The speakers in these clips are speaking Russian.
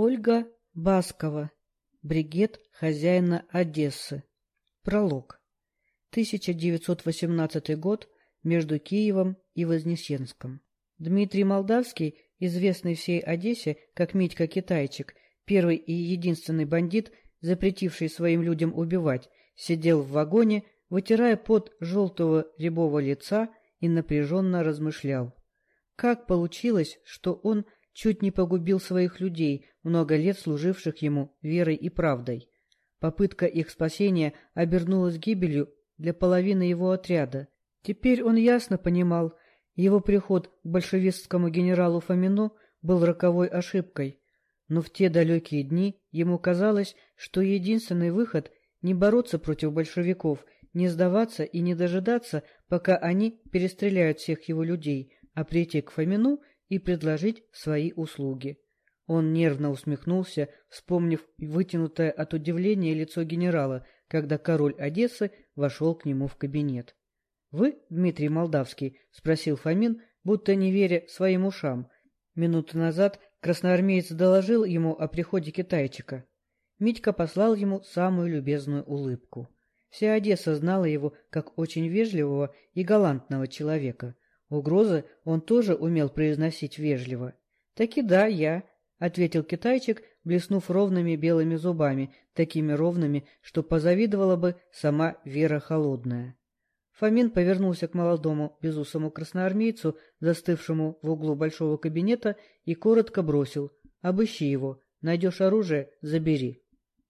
Ольга Баскова. Бригет хозяина Одессы. Пролог. 1918 год. Между Киевом и Вознесенском. Дмитрий Молдавский, известный всей Одессе как Митька Китайчик, первый и единственный бандит, запретивший своим людям убивать, сидел в вагоне, вытирая пот желтого рябого лица и напряженно размышлял. Как получилось, что он чуть не погубил своих людей, много лет служивших ему верой и правдой. Попытка их спасения обернулась гибелью для половины его отряда. Теперь он ясно понимал, его приход к большевистскому генералу Фомину был роковой ошибкой. Но в те далекие дни ему казалось, что единственный выход — не бороться против большевиков, не сдаваться и не дожидаться, пока они перестреляют всех его людей, а прийти к Фомину и предложить свои услуги. Он нервно усмехнулся, вспомнив вытянутое от удивления лицо генерала, когда король Одессы вошел к нему в кабинет. — Вы, Дмитрий Молдавский? — спросил Фомин, будто не веря своим ушам. Минуту назад красноармеец доложил ему о приходе китайчика. Митька послал ему самую любезную улыбку. Вся Одесса знала его как очень вежливого и галантного человека. Угрозы он тоже умел произносить вежливо. — Таки да, я, — ответил китайчик, блеснув ровными белыми зубами, такими ровными, что позавидовала бы сама Вера Холодная. Фомин повернулся к молодому безусому красноармейцу, застывшему в углу большого кабинета, и коротко бросил «Обыщи его, найдешь оружие — забери».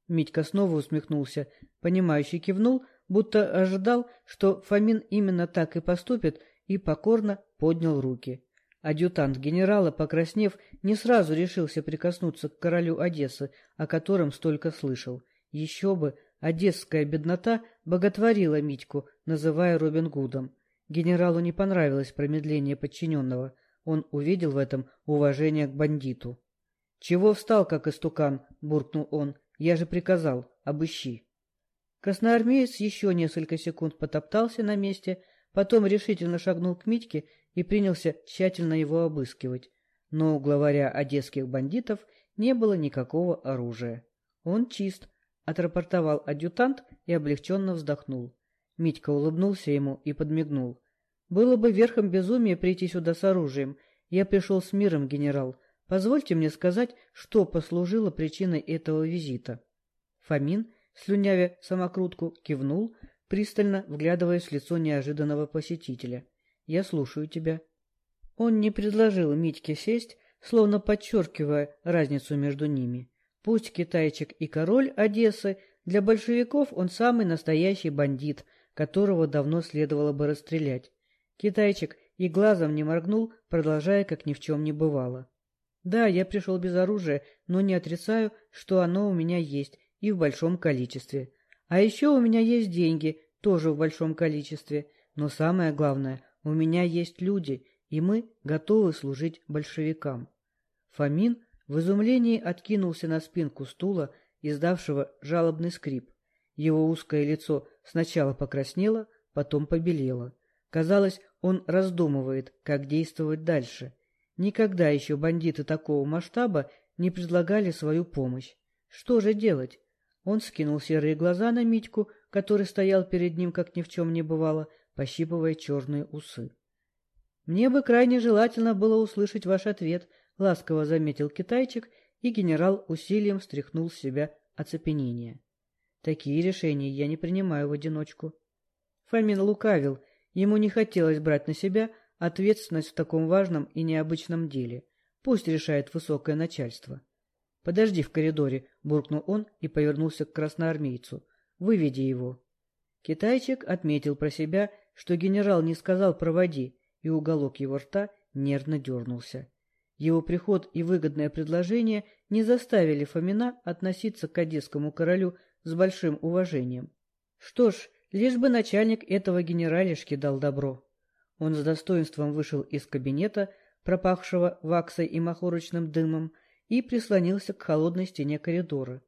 Митька снова усмехнулся, понимающий кивнул, будто ожидал, что Фомин именно так и поступит, и покорно поднял руки. Адъютант генерала, покраснев, не сразу решился прикоснуться к королю Одессы, о котором столько слышал. Еще бы, одесская беднота боготворила Митьку, называя Робин Гудом. Генералу не понравилось промедление подчиненного. Он увидел в этом уважение к бандиту. — Чего встал, как истукан? — буркнул он. — Я же приказал, обыщи. Красноармеец еще несколько секунд потоптался на месте, потом решительно шагнул к Митьке и принялся тщательно его обыскивать, но у главаря одесских бандитов не было никакого оружия. Он чист, отрапортовал адъютант и облегченно вздохнул. Митька улыбнулся ему и подмигнул. «Было бы верхом безумия прийти сюда с оружием. Я пришел с миром, генерал. Позвольте мне сказать, что послужило причиной этого визита». Фомин, слюнявя самокрутку, кивнул, пристально вглядываясь в лицо неожиданного посетителя — я слушаю тебя. Он не предложил Митьке сесть, словно подчеркивая разницу между ними. Пусть китайчик и король Одессы, для большевиков он самый настоящий бандит, которого давно следовало бы расстрелять. Китайчик и глазом не моргнул, продолжая, как ни в чем не бывало. Да, я пришел без оружия, но не отрицаю, что оно у меня есть, и в большом количестве. А еще у меня есть деньги, тоже в большом количестве. Но самое главное, у меня есть люди, и мы готовы служить большевикам. Фомин в изумлении откинулся на спинку стула, издавшего жалобный скрип. Его узкое лицо сначала покраснело, потом побелело. Казалось, он раздумывает, как действовать дальше. Никогда еще бандиты такого масштаба не предлагали свою помощь. Что же делать? Он скинул серые глаза на Митьку, который стоял перед ним, как ни в чем не бывало, пощипывая черные усы. — Мне бы крайне желательно было услышать ваш ответ, — ласково заметил китайчик, и генерал усилием стряхнул с себя оцепенение. Такие решения я не принимаю в одиночку. Фомин лукавил, ему не хотелось брать на себя ответственность в таком важном и необычном деле. Пусть решает высокое начальство. — Подожди в коридоре, — буркнул он и повернулся к красноармейцу. — Выведи его. Китайчик отметил про себя, что генерал не сказал «проводи», и уголок его рта нервно дернулся. Его приход и выгодное предложение не заставили Фомина относиться к одесскому королю с большим уважением. Что ж, лишь бы начальник этого генералишки дал добро. Он с достоинством вышел из кабинета, пропахшего ваксой и махорочным дымом, и прислонился к холодной стене коридора.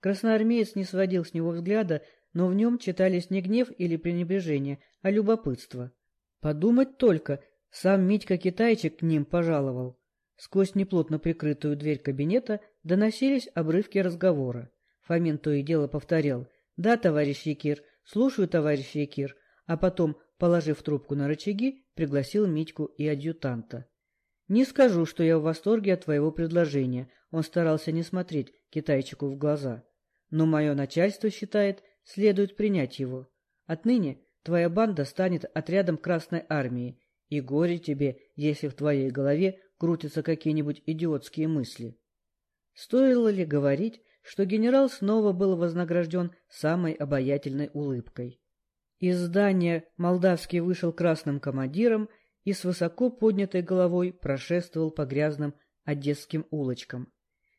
Красноармеец не сводил с него взгляда, но в нем читались не гнев или пренебрежение, а любопытство. Подумать только, сам Митька-китайчик к ним пожаловал. Сквозь неплотно прикрытую дверь кабинета доносились обрывки разговора. Фомин то и дело повторял «Да, товарищ Якир, слушаю, товарищ Якир», а потом, положив трубку на рычаги, пригласил Митьку и адъютанта. «Не скажу, что я в восторге от твоего предложения», он старался не смотреть китайчику в глаза. «Но мое начальство считает, следует принять его. Отныне твоя банда станет отрядом Красной Армии, и горе тебе, если в твоей голове крутятся какие-нибудь идиотские мысли». Стоило ли говорить, что генерал снова был вознагражден самой обаятельной улыбкой? Из здания Молдавский вышел красным командиром и с высоко поднятой головой прошествовал по грязным одесским улочкам.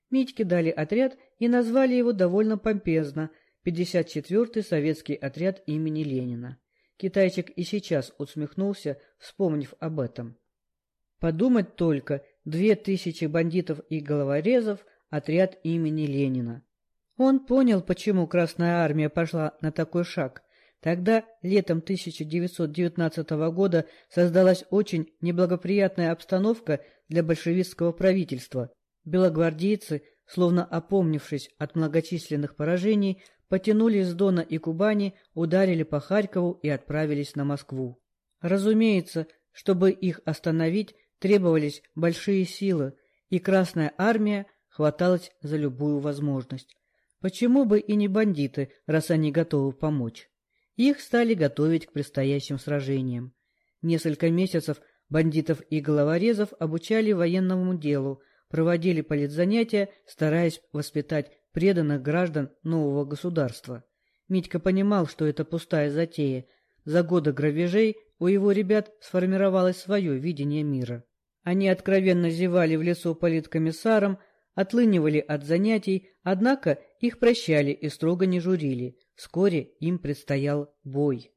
Митьке дали отряд и назвали его довольно помпезно – 54-й советский отряд имени Ленина. Китайчик и сейчас усмехнулся, вспомнив об этом. Подумать только, две тысячи бандитов и головорезов – отряд имени Ленина. Он понял, почему Красная Армия пошла на такой шаг. Тогда, летом 1919 года, создалась очень неблагоприятная обстановка для большевистского правительства. Белогвардейцы, словно опомнившись от многочисленных поражений, потянулись с Дона и Кубани, ударили по Харькову и отправились на Москву. Разумеется, чтобы их остановить, требовались большие силы, и Красная Армия хваталась за любую возможность. Почему бы и не бандиты, раз они готовы помочь? Их стали готовить к предстоящим сражениям. Несколько месяцев бандитов и головорезов обучали военному делу, проводили политзанятия, стараясь воспитать преданных граждан нового государства. Митька понимал, что это пустая затея. За годы грабежей у его ребят сформировалось свое видение мира. Они откровенно зевали в лесу политкомиссарам, отлынивали от занятий, однако их прощали и строго не журили. Вскоре им предстоял бой.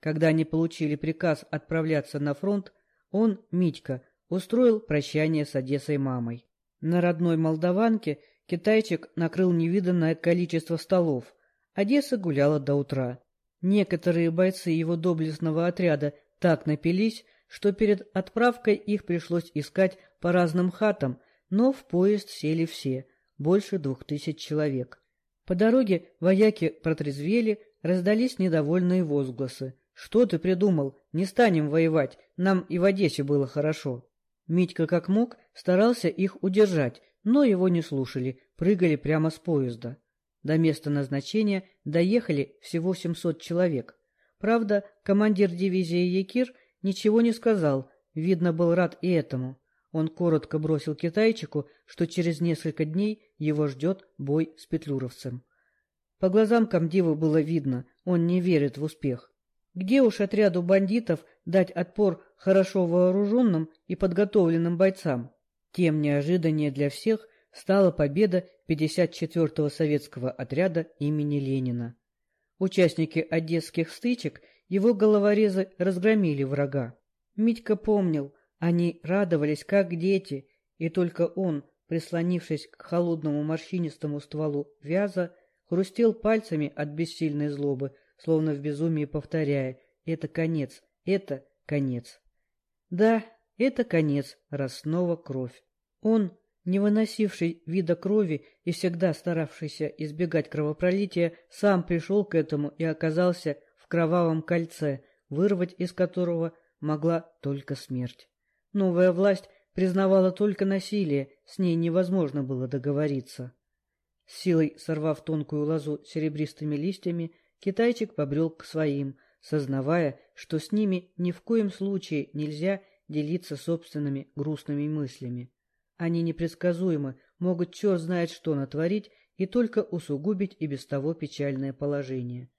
Когда они получили приказ отправляться на фронт, он, Митька, устроил прощание с Одессой мамой. На родной Молдаванке китайчик накрыл невиданное количество столов. Одесса гуляла до утра. Некоторые бойцы его доблестного отряда так напились, что перед отправкой их пришлось искать по разным хатам, но в поезд сели все, больше двух тысяч человек. По дороге вояки протрезвели, раздались недовольные возгласы. «Что ты придумал? Не станем воевать, нам и в Одессе было хорошо». Митька как мог старался их удержать, но его не слушали, прыгали прямо с поезда. До места назначения доехали всего 700 человек. Правда, командир дивизии Якир ничего не сказал, видно, был рад и этому. Он коротко бросил китайчику, что через несколько дней его ждет бой с петлюровцем. По глазам комдива было видно, он не верит в успех. Где уж отряду бандитов дать отпор хорошо вооруженным и подготовленным бойцам? Тем неожиданнее для всех стала победа 54-го советского отряда имени Ленина. Участники одесских стычек его головорезы разгромили врага. Митька помнил, они радовались, как дети, и только он, прислонившись к холодному морщинистому стволу вяза, хрустел пальцами от бессильной злобы, словно в безумии повторяя «Это конец, это конец». Да, это конец, раз снова кровь. Он, не выносивший вида крови и всегда старавшийся избегать кровопролития, сам пришел к этому и оказался в кровавом кольце, вырвать из которого могла только смерть. Новая власть признавала только насилие, с ней невозможно было договориться. С силой сорвав тонкую лозу серебристыми листьями, китайчик побрел к своим, сознавая, что с ними ни в коем случае нельзя делиться собственными грустными мыслями. Они непредсказуемы, могут черт знает что натворить и только усугубить и без того печальное положение.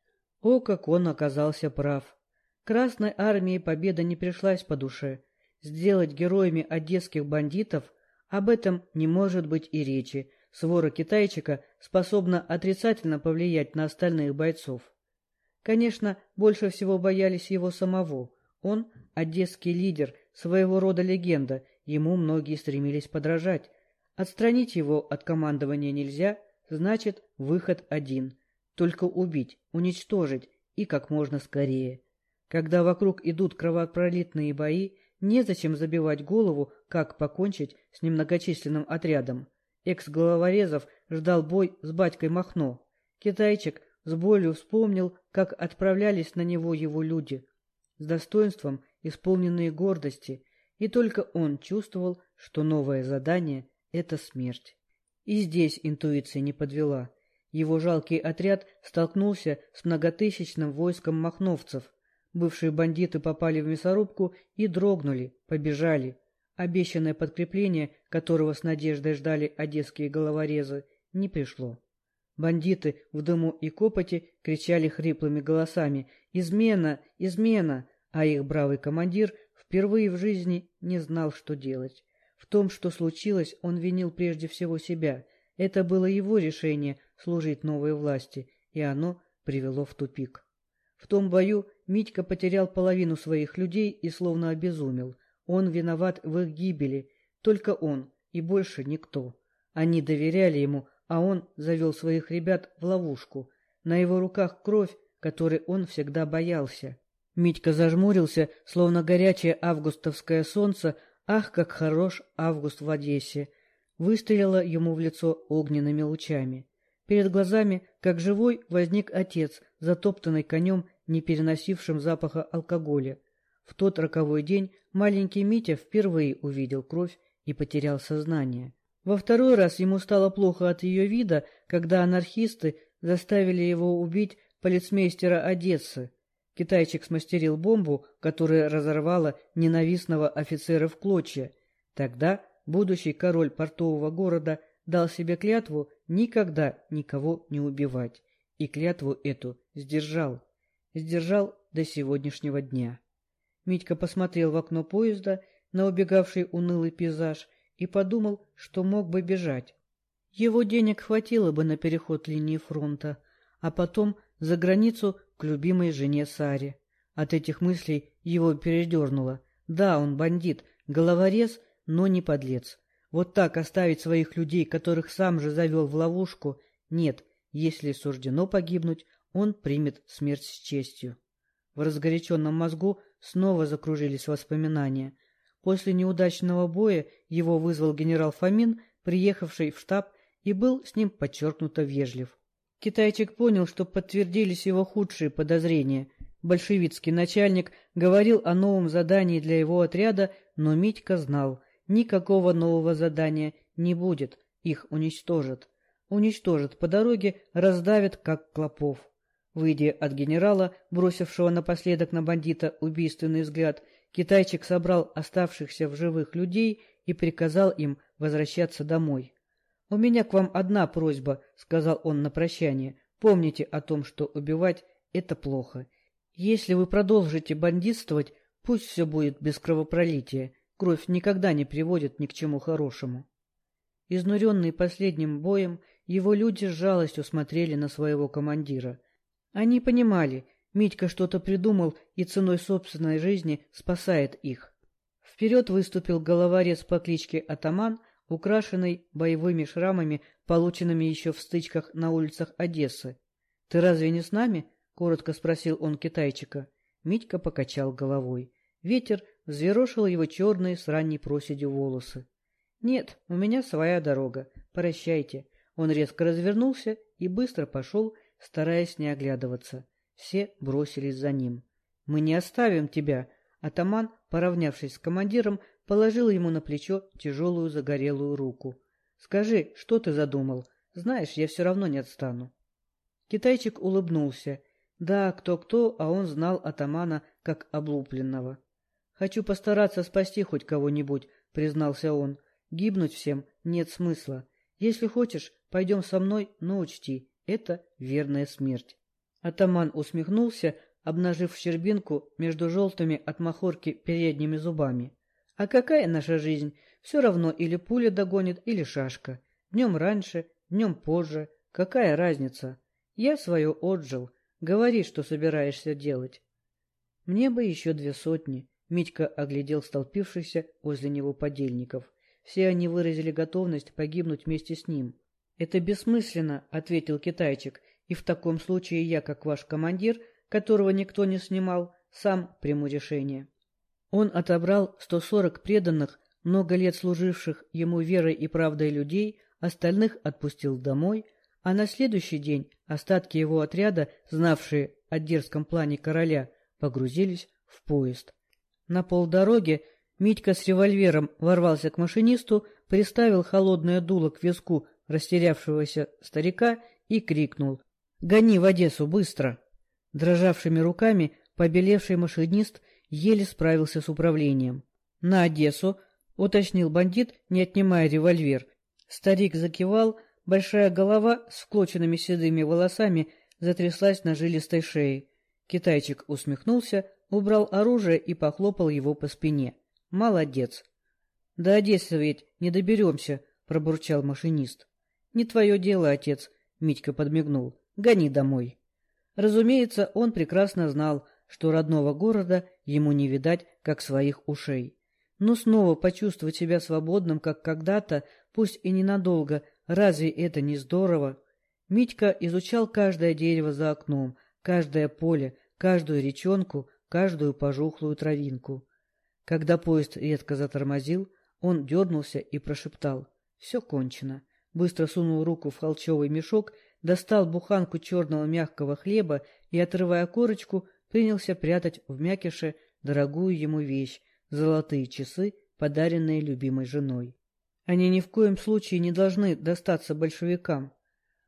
О, как он оказался прав! Красной армии победа не пришлась по душе — сделать героями одесских бандитов, об этом не может быть и речи. Свора китайчика способна отрицательно повлиять на остальных бойцов. Конечно, больше всего боялись его самого. Он – одесский лидер, своего рода легенда, ему многие стремились подражать. Отстранить его от командования нельзя, значит, выход один. Только убить, уничтожить и как можно скорее. Когда вокруг идут кровопролитные бои, Незачем забивать голову, как покончить с немногочисленным отрядом. экс-головорезов ждал бой с батькой Махно. Китайчик с болью вспомнил, как отправлялись на него его люди. С достоинством, исполненные гордости, и только он чувствовал, что новое задание — это смерть. И здесь интуиция не подвела. Его жалкий отряд столкнулся с многотысячным войском махновцев. Бывшие бандиты попали в мясорубку и дрогнули, побежали. Обещанное подкрепление, которого с надеждой ждали одесские головорезы, не пришло. Бандиты в дыму и копоте кричали хриплыми голосами «Измена! Измена!», а их бравый командир впервые в жизни не знал, что делать. В том, что случилось, он винил прежде всего себя. Это было его решение служить новой власти, и оно привело в тупик. В том бою Митька потерял половину своих людей и словно обезумел. Он виноват в их гибели, только он и больше никто. Они доверяли ему, а он завел своих ребят в ловушку. На его руках кровь, которой он всегда боялся. Митька зажмурился, словно горячее августовское солнце, ах, как хорош август в Одессе! Выстрелила ему в лицо огненными лучами. Перед глазами, как живой, возник отец, затоптанный конем, не переносившим запаха алкоголя. В тот роковой день маленький Митя впервые увидел кровь и потерял сознание. Во второй раз ему стало плохо от ее вида, когда анархисты заставили его убить полицмейстера Одессы. Китайчик смастерил бомбу, которая разорвала ненавистного офицера в клочья. Тогда будущий король портового города дал себе клятву никогда никого не убивать. И клятву эту сдержал. Сдержал до сегодняшнего дня. Митька посмотрел в окно поезда на убегавший унылый пейзаж и подумал, что мог бы бежать. Его денег хватило бы на переход линии фронта, а потом за границу к любимой жене Саре. От этих мыслей его передернуло. Да, он бандит, головорез, но не подлец. Вот так оставить своих людей, которых сам же завел в ловушку, нет, если суждено погибнуть, он примет смерть с честью. В разгоряченном мозгу снова закружились воспоминания. После неудачного боя его вызвал генерал Фомин, приехавший в штаб, и был с ним подчеркнуто вежлив. Китайчик понял, что подтвердились его худшие подозрения. Большевицкий начальник говорил о новом задании для его отряда, но Митька знал, никакого нового задания не будет, их уничтожат. Уничтожат по дороге, раздавят, как клопов. Выйдя от генерала, бросившего напоследок на бандита убийственный взгляд, Китайчик собрал оставшихся в живых людей и приказал им возвращаться домой. — У меня к вам одна просьба, — сказал он на прощание. — Помните о том, что убивать — это плохо. Если вы продолжите бандитствовать, пусть все будет без кровопролития. Кровь никогда не приводит ни к чему хорошему. Изнуренный последним боем, его люди с жалостью смотрели на своего командира. Они понимали, Митька что-то придумал и ценой собственной жизни спасает их. Вперед выступил головорез по кличке Атаман, украшенный боевыми шрамами, полученными еще в стычках на улицах Одессы. — Ты разве не с нами? — коротко спросил он китайчика. Митька покачал головой. Ветер взъерошил его черные с ранней проседью волосы. — Нет, у меня своя дорога. Прощайте. Он резко развернулся и быстро пошел, стараясь не оглядываться. Все бросились за ним. — Мы не оставим тебя! Атаман, поравнявшись с командиром, положил ему на плечо тяжелую загорелую руку. — Скажи, что ты задумал? Знаешь, я все равно не отстану. Китайчик улыбнулся. Да, кто-кто, а он знал атамана как облупленного. — Хочу постараться спасти хоть кого-нибудь, — признался он. — Гибнуть всем нет смысла. Если хочешь, пойдем со мной, но учти, это верная смерть. Атаман усмехнулся, обнажив щербинку между желтыми от махорки передними зубами. А какая наша жизнь? Все равно или пуля догонит, или шашка. Днем раньше, днем позже. Какая разница? Я свое отжил. Говори, что собираешься делать. Мне бы еще две сотни. Митька оглядел столпившихся возле него подельников. Все они выразили готовность погибнуть вместе с ним. — Это бессмысленно, — ответил китайчик. И в таком случае я, как ваш командир, которого никто не снимал, сам приму решение. Он отобрал 140 преданных, много лет служивших ему верой и правдой людей, остальных отпустил домой, а на следующий день остатки его отряда, знавшие о дерзком плане короля, погрузились в поезд. На полдороге Митька с револьвером ворвался к машинисту, приставил холодное дуло к виску растерявшегося старика и крикнул «Гони в Одессу, быстро!». Дрожавшими руками побелевший машинист еле справился с управлением. «На Одессу!» — уточнил бандит, не отнимая револьвер. Старик закивал, большая голова с вклоченными седыми волосами затряслась на жилистой шее. Китайчик усмехнулся, убрал оружие и похлопал его по спине. «Молодец!» «До Одессы ведь не доберемся», — пробурчал машинист. «Не твое дело, отец», — Митька подмигнул. «Гони домой». Разумеется, он прекрасно знал, что родного города ему не видать, как своих ушей. Но снова почувствовать себя свободным, как когда-то, пусть и ненадолго, разве это не здорово? Митька изучал каждое дерево за окном, каждое поле, каждую речонку, каждую пожухлую травинку. Когда поезд редко затормозил, он дернулся и прошептал «Все кончено». Быстро сунул руку в холчевый мешок, достал буханку черного мягкого хлеба и, отрывая корочку, принялся прятать в мякише дорогую ему вещь — золотые часы, подаренные любимой женой. Они ни в коем случае не должны достаться большевикам.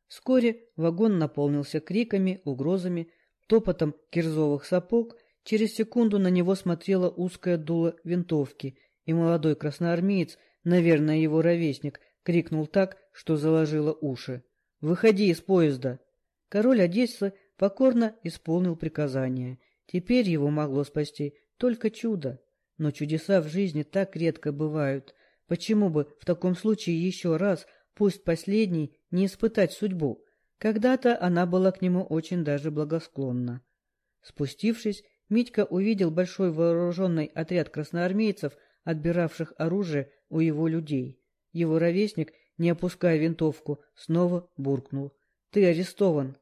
Вскоре вагон наполнился криками, угрозами, топотом кирзовых сапог, через секунду на него смотрело узкое дуло винтовки, и молодой красноармеец, наверное, его ровесник, крикнул так, что заложило уши. «Выходи из поезда!» Король Одессы покорно исполнил приказание. Теперь его могло спасти только чудо. Но чудеса в жизни так редко бывают. Почему бы в таком случае еще раз, пусть последний, не испытать судьбу? Когда-то она была к нему очень даже благосклонна. Спустившись, Митька увидел большой вооруженный отряд красноармейцев, отбиравших оружие у его людей. Его ровесник, не опуская винтовку, снова буркнул. — Ты арестован.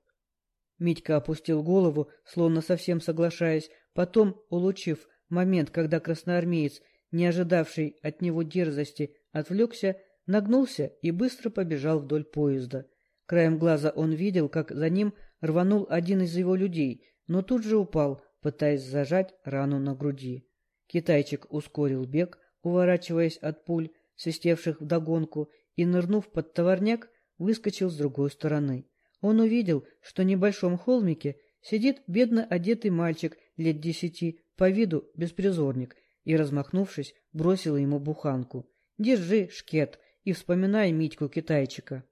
Митька опустил голову, словно совсем соглашаясь, потом, улучив момент, когда красноармеец, не ожидавший от него дерзости, отвлекся, нагнулся и быстро побежал вдоль поезда. Краем глаза он видел, как за ним рванул один из его людей, но тут же упал, пытаясь зажать рану на груди. Китайчик ускорил бег, уворачиваясь от пуль, свистевших вдогонку, и, нырнув под товарняк, выскочил с другой стороны. Он увидел, что в небольшом холмике сидит бедно одетый мальчик лет десяти, по виду беспризорник, и, размахнувшись, бросил ему буханку. «Держи, шкет, и вспоминай Митьку-китайчика».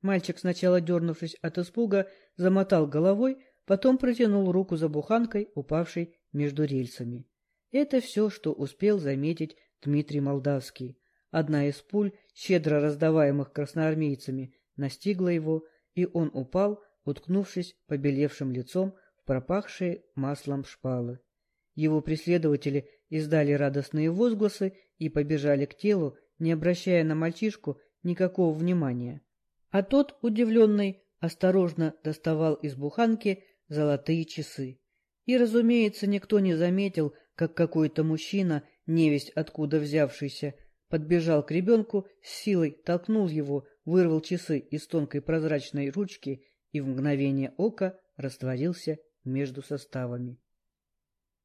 Мальчик, сначала дернувшись от испуга, замотал головой, потом протянул руку за буханкой, упавшей между рельсами. Это все, что успел заметить Дмитрий Молдавский. Одна из пуль, щедро раздаваемых красноармейцами, настигла его, и он упал, уткнувшись побелевшим лицом в пропахшие маслом шпалы. Его преследователи издали радостные возгласы и побежали к телу, не обращая на мальчишку никакого внимания. А тот, удивленный, осторожно доставал из буханки золотые часы. И, разумеется, никто не заметил, как какой-то мужчина, невесть откуда взявшийся, подбежал к ребенку, с силой толкнул его, вырвал часы из тонкой прозрачной ручки и в мгновение ока растворился между составами.